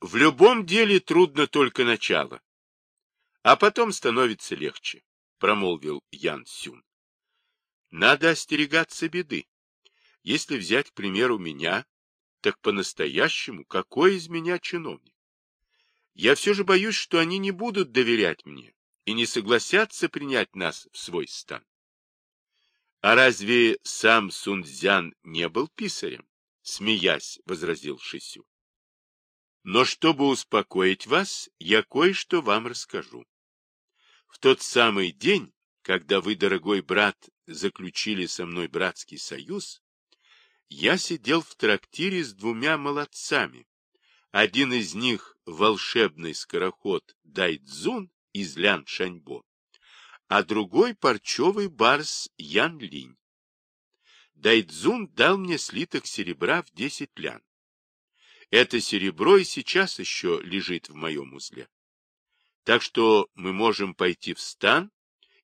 В любом деле трудно только начало, а потом становится легче, промолвил Ян Сюн. Надо остерегаться беды. Если взять, к примеру, меня, так по-настоящему какой из меня чиновник? Я все же боюсь, что они не будут доверять мне и не согласятся принять нас в свой стан. А разве сам Сунцзян не был писарем? Смеясь, возразил Шисю. Но чтобы успокоить вас, я кое-что вам расскажу. В тот самый день, когда вы, дорогой брат, заключили со мной братский союз, я сидел в трактире с двумя молодцами. Один из них — волшебный скороход Дайдзун из Лян-Шаньбо, а другой — парчевый барс Ян Линь. Дайдзун дал мне слиток серебра в десять лян. Это серебро и сейчас еще лежит в моем узле. Так что мы можем пойти в стан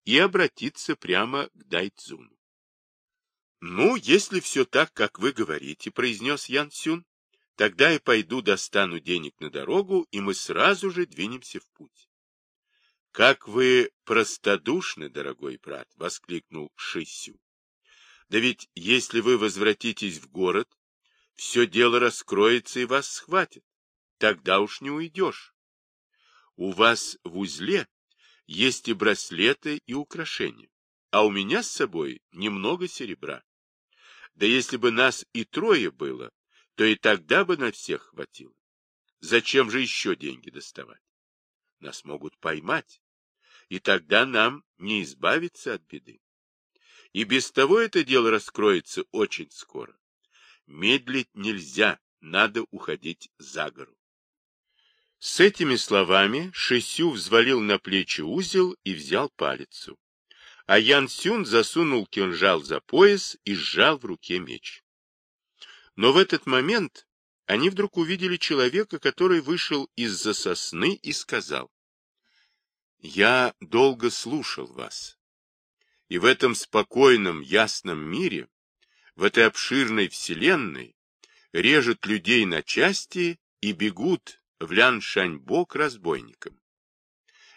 и обратиться прямо к Дайдзуну. «Ну, если все так, как вы говорите», — произнес Ян Сюн, — «тогда я пойду достану денег на дорогу, и мы сразу же двинемся в путь». «Как вы простодушны, дорогой брат!» — воскликнул Шисю. «Да ведь если вы возвратитесь в город, все дело раскроется и вас схватит. Тогда уж не уйдешь. У вас в узле есть и браслеты, и украшения, а у меня с собой немного серебра. Да если бы нас и трое было, то и тогда бы на всех хватило. Зачем же еще деньги доставать? Нас могут поймать и тогда нам не избавиться от беды. И без того это дело раскроется очень скоро. Медлить нельзя, надо уходить за гору. С этими словами Шисю взвалил на плечи узел и взял палицу. А Ян Сюн засунул кинжал за пояс и сжал в руке меч. Но в этот момент они вдруг увидели человека, который вышел из-за сосны и сказал, я долго слушал вас. И в этом спокойном, ясном мире, в этой обширной вселенной, режут людей на части и бегут в Лян-Шаньбо к разбойникам.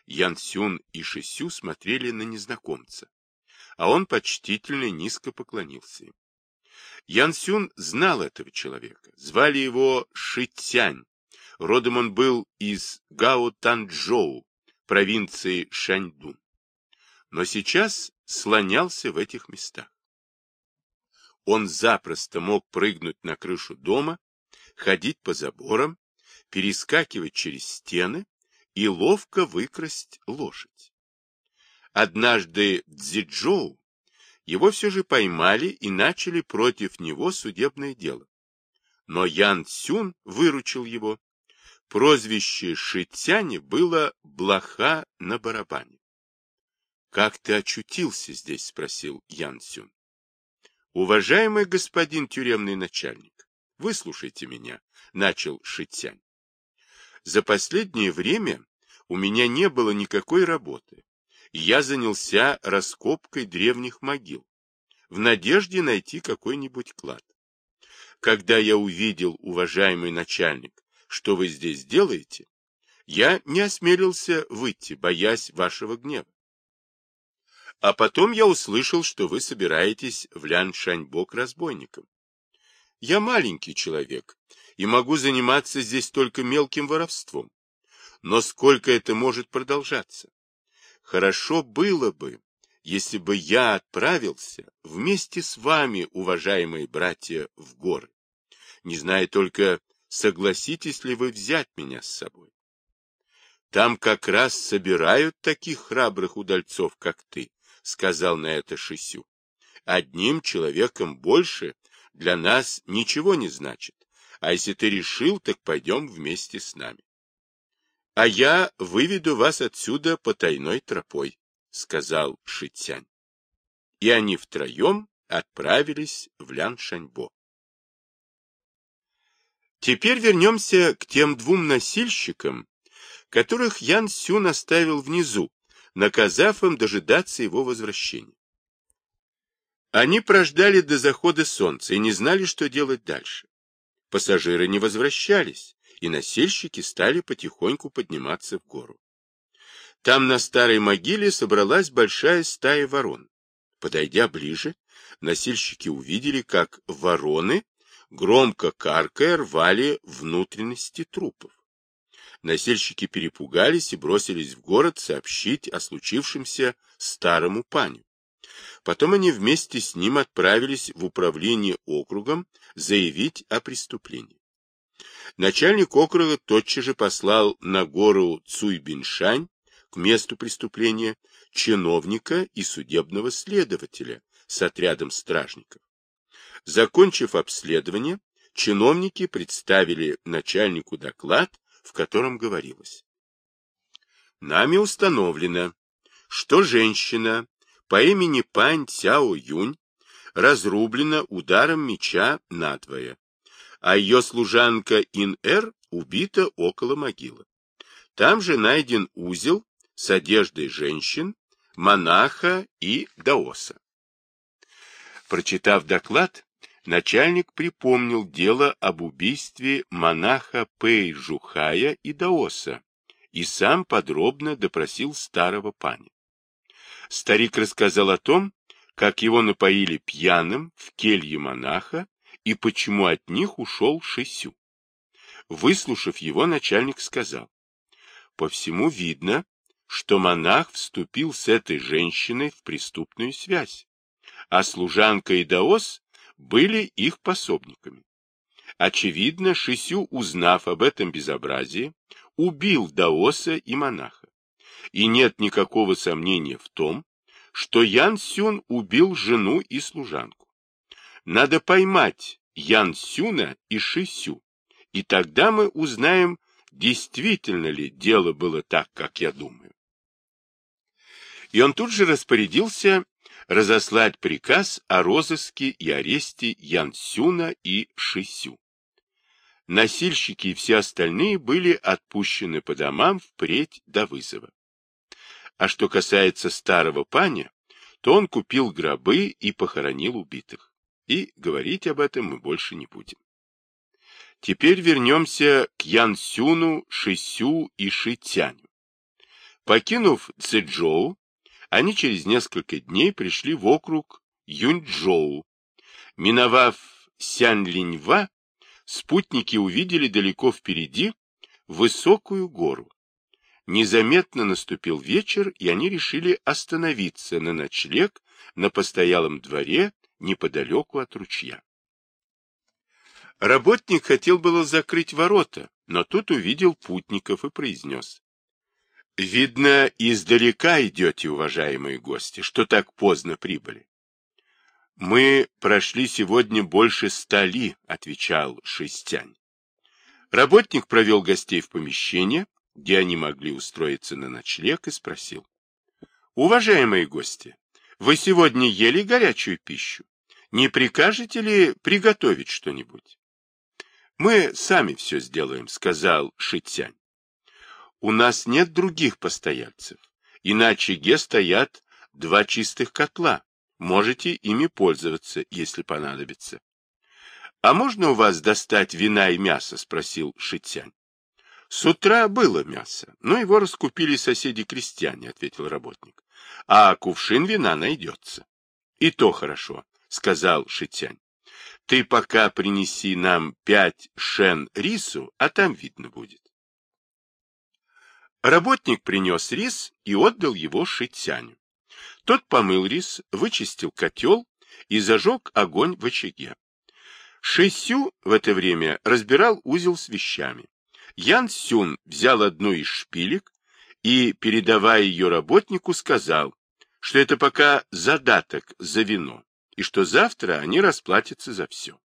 Ян Сюн и Шисю смотрели на незнакомца, а он почтительно низко поклонился им. Ян Сюн знал этого человека, звали его Шитянь, родом он был из Гао-Танчжоу, провинции Шаньдун, но сейчас слонялся в этих местах. Он запросто мог прыгнуть на крышу дома, ходить по заборам, перескакивать через стены и ловко выкрасть лошадь. Однажды Цзиджоу его все же поймали и начали против него судебное дело. Но Ян Цюн выручил его Прозвище Шитяне было «Блоха на барабане». — Как ты очутился здесь? — спросил Ян Сюн. — Уважаемый господин тюремный начальник, выслушайте меня, — начал Шитянь. За последнее время у меня не было никакой работы, я занялся раскопкой древних могил, в надежде найти какой-нибудь клад. Когда я увидел, уважаемый начальник, что вы здесь делаете, я не осмелился выйти, боясь вашего гнева. А потом я услышал, что вы собираетесь в Ляншаньбо к разбойникам. Я маленький человек и могу заниматься здесь только мелким воровством. Но сколько это может продолжаться? Хорошо было бы, если бы я отправился вместе с вами, уважаемые братья, в горы. Не знаю только, согласитесь ли вы взять меня с собой? Там как раз собирают таких храбрых удальцов, как ты, — сказал на это Шисю. Одним человеком больше для нас ничего не значит, а если ты решил, так пойдем вместе с нами. — А я выведу вас отсюда потайной тропой, — сказал Шитянь. И они втроем отправились в Ляншаньбо. Теперь вернемся к тем двум носильщикам, которых Ян Сюн оставил внизу, наказав им дожидаться его возвращения. Они прождали до захода солнца и не знали, что делать дальше. Пассажиры не возвращались, и насельщики стали потихоньку подниматься в гору. Там на старой могиле собралась большая стая ворон. Подойдя ближе, носильщики увидели, как вороны, громко каркая, рвали внутренности трупов. Насельщики перепугались и бросились в город сообщить о случившемся старому паню. Потом они вместе с ним отправились в управление округом заявить о преступлении. Начальник округа тотчас же послал на гору Цуйбиншань к месту преступления чиновника и судебного следователя с отрядом стражников. Закончив обследование, чиновники представили начальнику доклад, в котором говорилось. Нами установлено, что женщина по имени Пань Цяо Юнь разрублена ударом меча надвое, а ее служанка Ин-Эр убита около могилы. Там же найден узел с одеждой женщин, монаха и даоса. Прочитав доклад, начальник припомнил дело об убийстве монаха Пэй Жухая и даоса и сам подробно допросил старого паня. Старик рассказал о том, как его напоили пьяным в келье монаха и почему от них ушел Шисю. Выслушав его, начальник сказал, по всему видно, что монах вступил с этой женщиной в преступную связь а служанка и Даос были их пособниками. Очевидно, Шисю, узнав об этом безобразии, убил Даоса и монаха. И нет никакого сомнения в том, что Ян Сюн убил жену и служанку. Надо поймать Ян Сюна и Шисю, и тогда мы узнаем, действительно ли дело было так, как я думаю. И он тут же распорядился разослать приказ о розыске и аресте Ян Сюна и Шисю. Насильщики и все остальные были отпущены по домам впредь до вызова. А что касается старого паня, то он купил гробы и похоронил убитых. И говорить об этом мы больше не будем. Теперь вернемся к Ян Сюну, Шисю и Шитяню. Покинув Цзэджоу, они через несколько дней пришли в округ Юньчжоу. Миновав Сянь-Линьва, спутники увидели далеко впереди высокую гору. Незаметно наступил вечер, и они решили остановиться на ночлег на постоялом дворе неподалеку от ручья. Работник хотел было закрыть ворота, но тут увидел путников и произнес. Видно, издалека идете, уважаемые гости, что так поздно прибыли. Мы прошли сегодня больше ста ли, отвечал Шестянь. Работник провел гостей в помещение, где они могли устроиться на ночлег, и спросил. Уважаемые гости, вы сегодня ели горячую пищу? Не прикажете ли приготовить что-нибудь? Мы сами все сделаем, сказал Шитянь. У нас нет других постояльцев. И на очаге стоят два чистых котла. Можете ими пользоваться, если понадобится. — А можно у вас достать вина и мясо? — спросил Шитянь. — С утра было мясо, но его раскупили соседи-крестьяне, — ответил работник. — А кувшин вина найдется. — И то хорошо, — сказал Шитянь. — Ты пока принеси нам пять шен рису, а там видно будет. Работник принес рис и отдал его Шитяню. Тот помыл рис, вычистил котел и зажег огонь в очаге. Шисю в это время разбирал узел с вещами. Ян Сюн взял одну из шпилек и, передавая ее работнику, сказал, что это пока задаток за вино, и что завтра они расплатятся за все.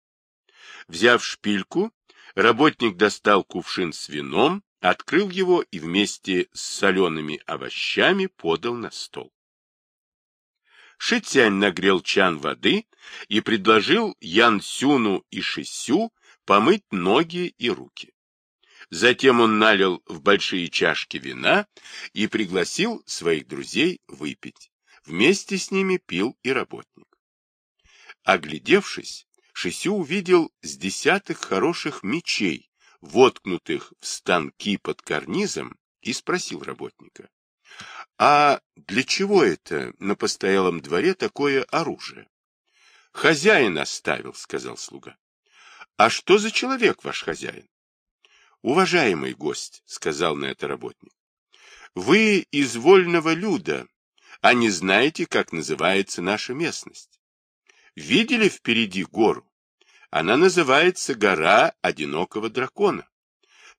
Взяв шпильку, работник достал кувшин с вином, открыл его и вместе с солеными овощами подал на стол. Шитянь нагрел чан воды и предложил Ян Сюну и Шисю помыть ноги и руки. Затем он налил в большие чашки вина и пригласил своих друзей выпить. Вместе с ними пил и работник. Оглядевшись, Шисю увидел с десятых хороших мечей, воткнутых в станки под карнизом, и спросил работника. — А для чего это на постоялом дворе такое оружие? — Хозяин оставил, — сказал слуга. — А что за человек ваш хозяин? — Уважаемый гость, — сказал на это работник, — вы из вольного люда, а не знаете, как называется наша местность. Видели впереди гору? Она называется гора одинокого дракона.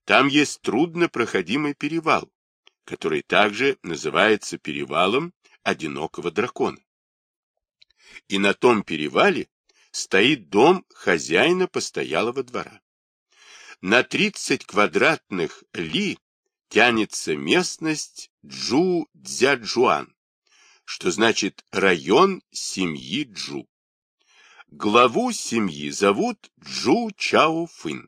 Там есть труднопроходимый перевал, который также называется перевалом одинокого дракона. И на том перевале стоит дом хозяина постоялого двора. На 30 квадратных ли тянется местность Джу-Дзяджуан, что значит район семьи Джу. Главу семьи зовут Джу Чао Фын.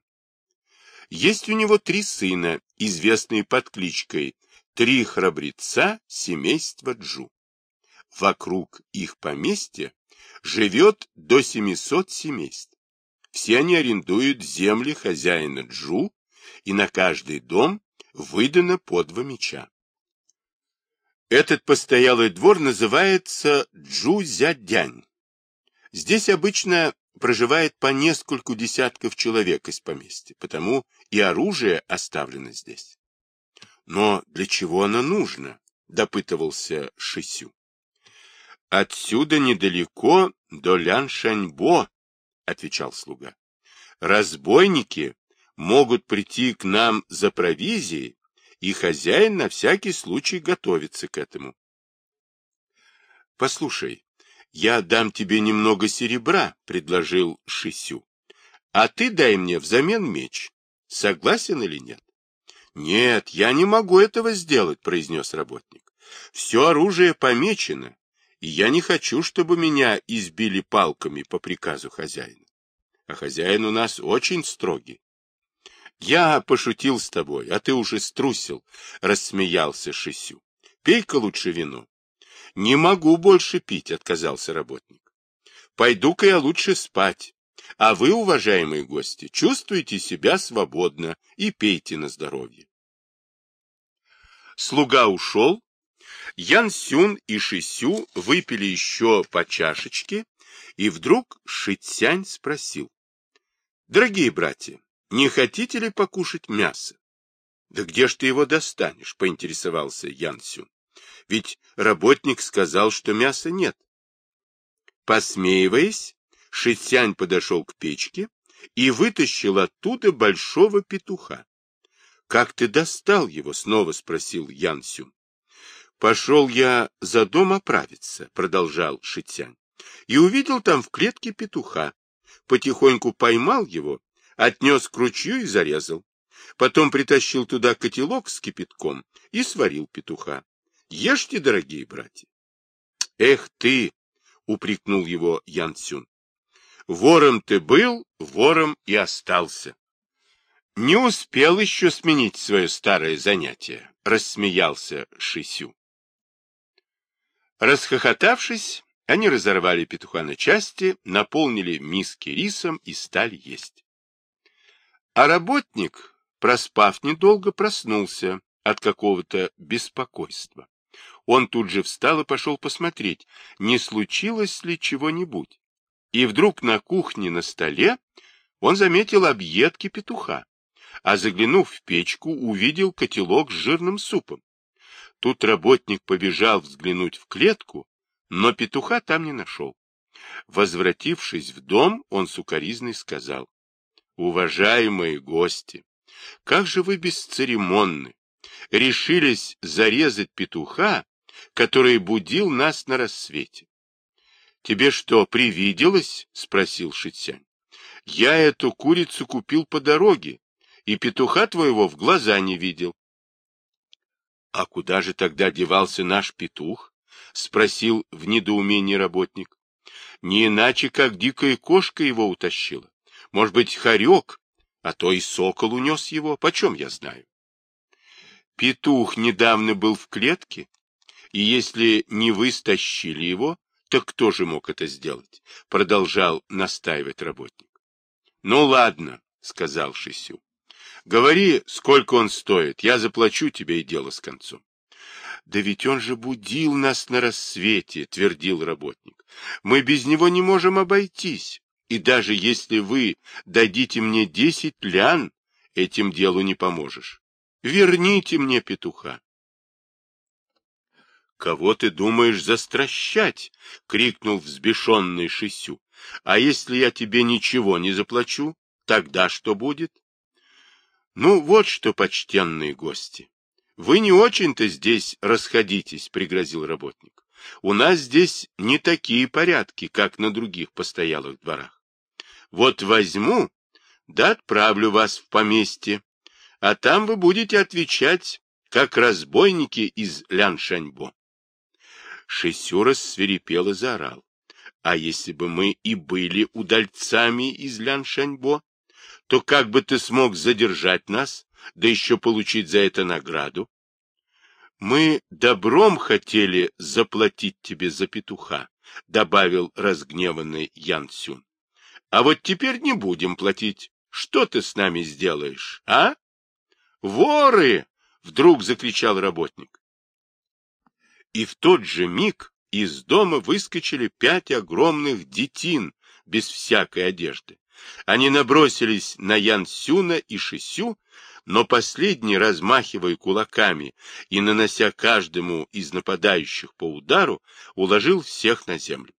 Есть у него три сына, известные под кличкой Три храбреца семейства Джу. Вокруг их поместья живет до 700 семейств. Все они арендуют земли хозяина Джу, и на каждый дом выдано по два меча. Этот постоялый двор называется Джузядянь. Здесь обычно проживает по нескольку десятков человек из поместья, потому и оружие оставлено здесь. Но для чего оно нужно? допытывался Шисю. Отсюда недалеко до Ляншаньбо, отвечал слуга. Разбойники могут прийти к нам за провизией и хозяин на всякий случай готовится к этому. — Послушай, я дам тебе немного серебра, — предложил Шисю, — а ты дай мне взамен меч. Согласен или нет? — Нет, я не могу этого сделать, — произнес работник. — Все оружие помечено, и я не хочу, чтобы меня избили палками по приказу хозяина. А хозяин у нас очень строгий. Я пошутил с тобой, а ты уже струсил, — рассмеялся Шисю. — Пей-ка лучше вино. — Не могу больше пить, — отказался работник. — Пойду-ка я лучше спать. А вы, уважаемые гости, чувствуете себя свободно и пейте на здоровье. Слуга ушел. Ян Сюн и Шисю выпили еще по чашечке, и вдруг Шитсянь спросил. — Дорогие братья, не хотите ли покушать мясо? — Да где ж ты его достанешь? — поинтересовался Ян Сюн. — Ведь работник сказал, что мяса нет. Посмеиваясь, Шитсянь подошел к печке и вытащил оттуда большого петуха. — Как ты достал его? — снова спросил Ян Сюн. — Пошел я за дом оправиться, — продолжал Шитсянь, — и увидел там в клетке петуха. Потихоньку поймал его отнес к ручью и зарезал. Потом притащил туда котелок с кипятком и сварил петуха. Ешьте, дорогие братья. Эх ты, упрекнул его Ян Цюн. Вором ты был, вором и остался. Не успел еще сменить свое старое занятие, рассмеялся Шисю. Расхохотавшись, они разорвали петуха на части, наполнили миски рисом и стали есть. А работник, проспав недолго, проснулся от какого-то беспокойства. Он тут же встал и пошел посмотреть, не случилось ли чего-нибудь. И вдруг на кухне на столе он заметил объедки петуха, а заглянув в печку, увидел котелок с жирным супом. Тут работник побежал взглянуть в клетку, но петуха там не нашел. Возвратившись в дом, он сукоризный сказал, Уважаемые гости, как же вы бесцеремонны! Решились зарезать петуха, который будил нас на рассвете. — Тебе что, привиделось? — спросил Шитсянь. — Я эту курицу купил по дороге, и петуха твоего в глаза не видел. — А куда же тогда девался наш петух? — спросил в недоумении работник. — Не иначе, как дикая кошка его утащила. Может быть, хорек, а то и сокол унес его, почем я знаю. Петух недавно был в клетке, и если не вы стащили его, то кто же мог это сделать? Продолжал настаивать работник. Ну ладно, сказал Шисю. Говори, сколько он стоит, я заплачу тебе и дело с концом. Да ведь он же будил нас на рассвете, твердил работник. Мы без него не можем обойтись. И даже если вы дадите мне десять лян, этим делу не поможешь. Верните мне петуха. «Кого ты думаешь застращать?» — крикнул взбешенный Шисю. «А если я тебе ничего не заплачу, тогда что будет?» «Ну, вот что, почтенные гости, вы не очень-то здесь расходитесь», — пригрозил работник. «У нас здесь не такие порядки, как на других постоялых дворах. Вот возьму, да отправлю вас в поместье, а там вы будете отвечать, как разбойники из Ляншаньбо». Шесю рассверепел и заорал. А если бы мы и были удальцами из Ляншаньбо, то как бы ты смог задержать нас, да еще получить за это награду? Мы добром хотели заплатить тебе за петуха, добавил разгневанный Ян Сюн. А вот теперь не будем платить. Что ты с нами сделаешь, а? Воры! Вдруг закричал работник. И в тот же миг из дома выскочили пять огромных детин без всякой одежды. Они набросились на Ян Сюна и Шисю, но последний, размахивая кулаками и нанося каждому из нападающих по удару, уложил всех на землю.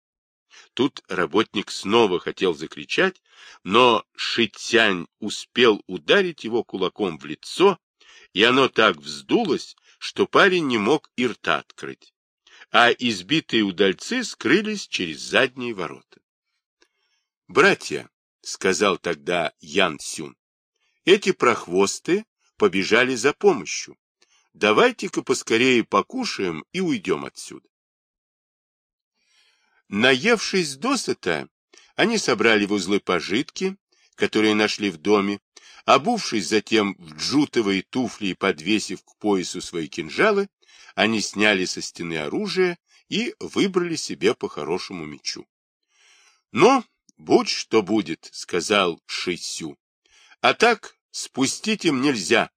Тут работник снова хотел закричать, но Шитянь успел ударить его кулаком в лицо, и оно так вздулось, что парень не мог и рта открыть, а избитые удальцы скрылись через задние ворота. «Братья», — сказал тогда Ян Сюн, — «эти прохвосты побежали за помощью. Давайте-ка поскорее покушаем и уйдем отсюда». Наевшись досыта, они собрали в узлы пожитки, которые нашли в доме, Обувшись затем в джутовые туфли и подвесив к поясу свои кинжалы, они сняли со стены оружие и выбрали себе по хорошему мечу. «Но «Ну, будь что будет», — сказал Шисю. «А так спустить им нельзя».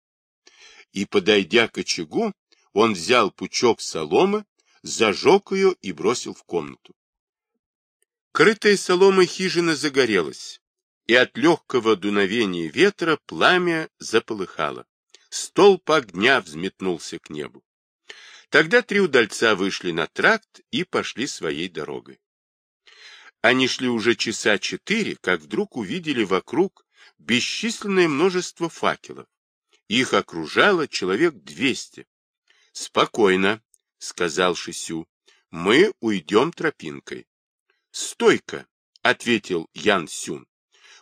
И, подойдя к очагу, он взял пучок соломы, зажег ее и бросил в комнату. Крытая соломой хижина загорелась и от легкого дуновения ветра пламя заполыхало. Столб огня взметнулся к небу. Тогда три удальца вышли на тракт и пошли своей дорогой. Они шли уже часа четыре, как вдруг увидели вокруг бесчисленное множество факелов. Их окружало человек двести. — Спокойно, — сказал Шисю, — мы уйдем тропинкой. — Стойка, — ответил Ян Сюн.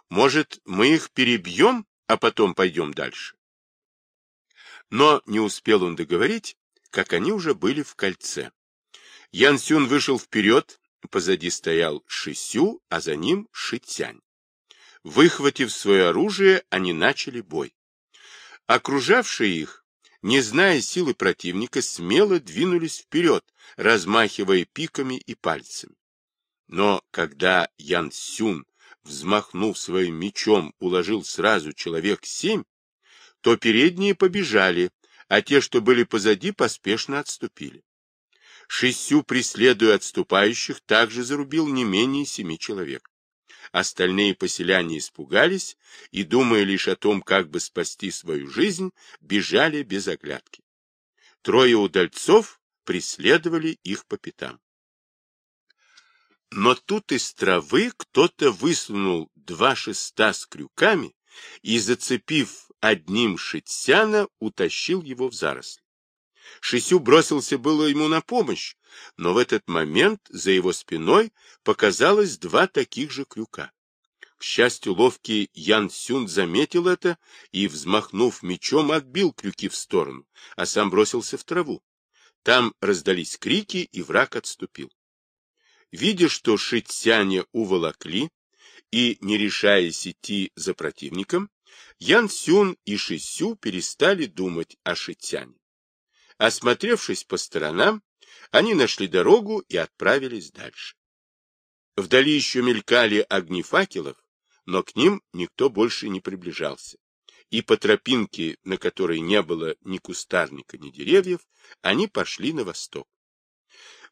Может, мы их перебьем, а потом пойдем дальше? Но не успел он договорить, как они уже были в кольце. Ян Сюн вышел вперед, позади стоял Шисю, а за ним Шитянь. Выхватив свое оружие, они начали бой. Окружавшие их, не зная силы противника, смело двинулись вперед, размахивая пиками и пальцами. Но когда Ян Сюн взмахнув своим мечом, уложил сразу человек семь, то передние побежали, а те, что были позади, поспешно отступили. Шестью, преследуя отступающих, также зарубил не менее семи человек. Остальные поселяне испугались и, думая лишь о том, как бы спасти свою жизнь, бежали без оглядки. Трое удальцов преследовали их по пятам. Но тут из травы кто-то высунул два шеста с крюками и, зацепив одним Шитсяна, утащил его в заросли. Шисю бросился было ему на помощь, но в этот момент за его спиной показалось два таких же крюка. К счастью, ловкий Ян Сюн заметил это и, взмахнув мечом, отбил крюки в сторону, а сам бросился в траву. Там раздались крики, и враг отступил. Видя, что Шитсяня уволокли, и, не решаясь идти за противником, Ян Сюн и Шисю перестали думать о Шитсяне. Осмотревшись по сторонам, они нашли дорогу и отправились дальше. Вдали еще мелькали огни факелов, но к ним никто больше не приближался. и по тропинке, на которой не было ни кустарника, ни деревьев, они пошли на восток.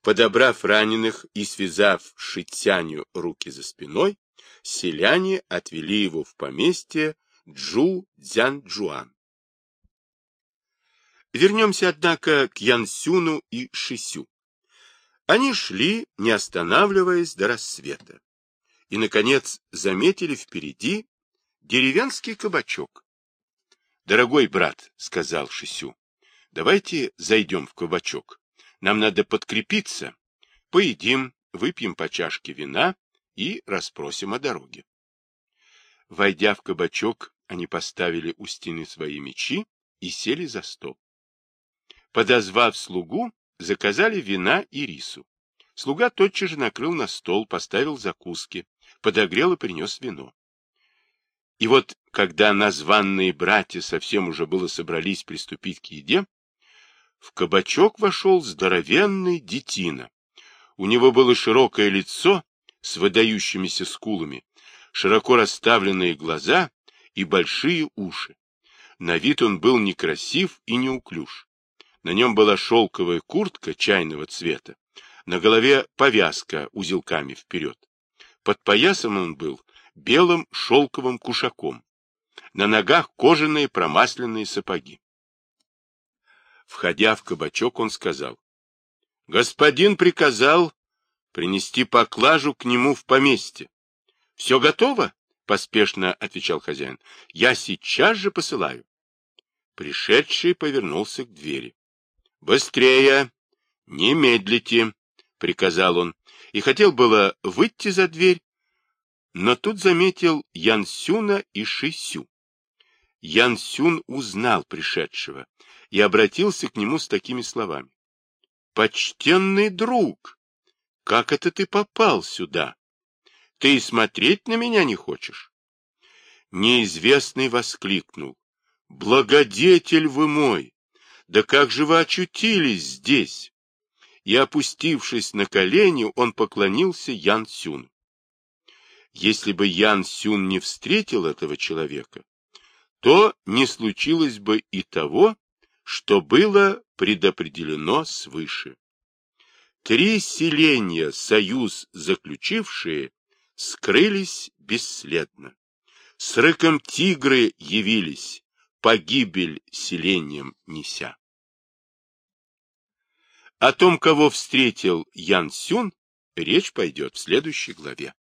Подобрав раненых и связав Шитяню руки за спиной, селяне отвели его в поместье Джу Дзянджуан. Вернемся, однако, к Янсюну и Шисю. Они шли, не останавливаясь до рассвета, и, наконец, заметили впереди деревенский кабачок. — Дорогой брат, — сказал Шисю, — давайте зайдем в кабачок. Нам надо подкрепиться, поедим, выпьем по чашке вина и расспросим о дороге. Войдя в кабачок, они поставили у стены свои мечи и сели за стол. Подозвав слугу, заказали вина и рису. Слуга тотчас же накрыл на стол, поставил закуски, подогрел и принес вино. И вот, когда названные братья совсем уже было собрались приступить к еде, в кабачок вошел здоровенный детина. У него было широкое лицо с выдающимися скулами, широко расставленные глаза и большие уши. На вид он был некрасив и неуклюж. На нем была шелковая куртка чайного цвета, на голове повязка узелками вперед. Под поясом он был белым шелковым кушаком. На ногах кожаные промасленные сапоги. Входя в кабачок, он сказал, — Господин приказал принести поклажу к нему в поместье. — Все готово? — поспешно отвечал хозяин. — Я сейчас же посылаю. Пришедший повернулся к двери. — Быстрее! Не медлите! — приказал он, и хотел было выйти за дверь, но тут заметил Янсюна и Шисю. Янсюн узнал пришедшего и обратился к нему с такими словами. — Почтенный друг, как это ты попал сюда? Ты и смотреть на меня не хочешь? Неизвестный воскликнул. — Благодетель вы мой! Да как же вы очутились здесь? И, опустившись на колени, он поклонился Ян Сюну. Если бы Ян Сюн не встретил этого человека, то не случилось бы и того, что было предопределено свыше. Три селения, союз заключившие, скрылись бесследно. С рыком тигры явились, погибель селением неся. О том, кого встретил Ян Сюн, речь пойдет в следующей главе.